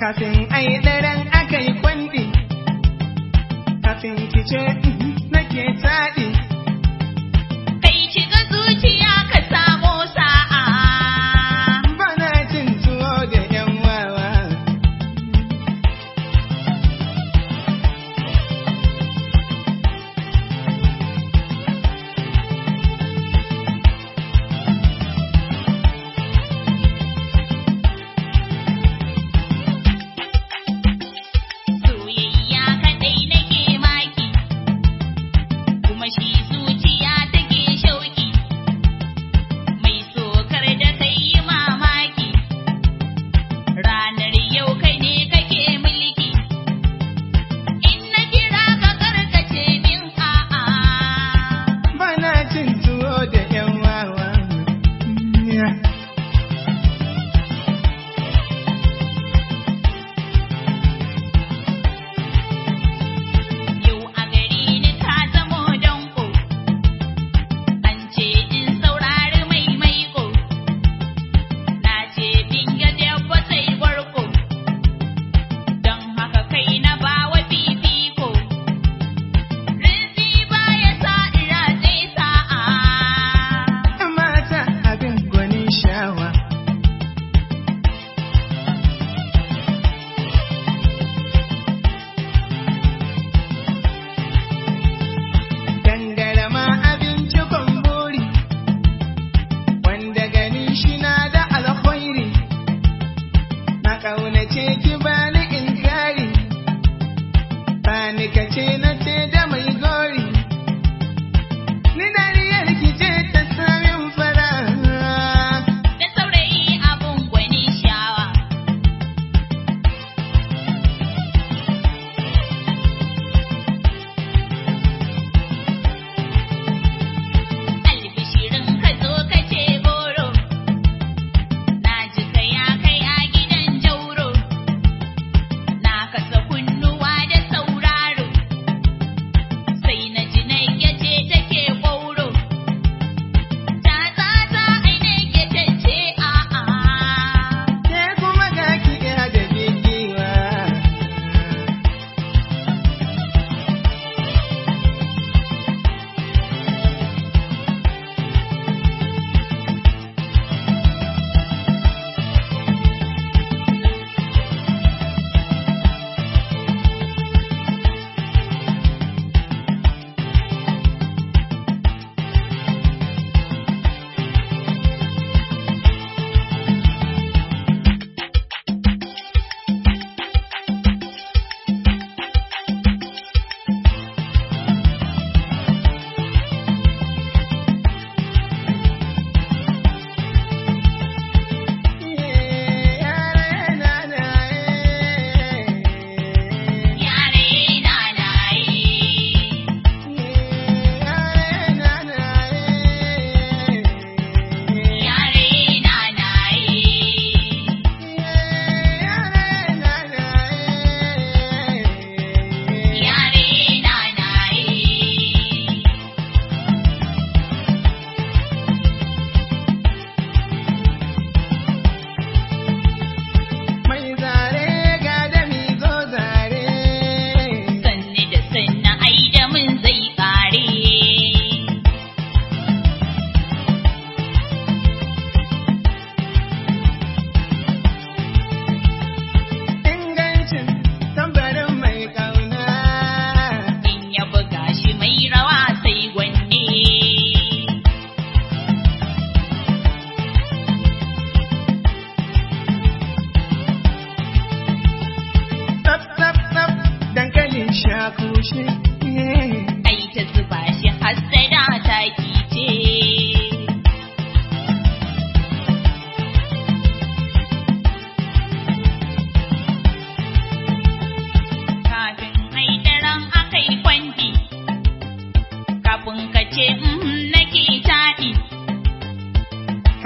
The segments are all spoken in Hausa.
kafin ai daren aka yi kwandi. Kafin kice mm, nake taɗi. Bai ki kaunace ki bana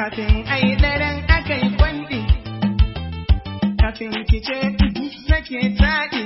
kafin ai daren akai kwanɗi. Kafin kice nake taɗi.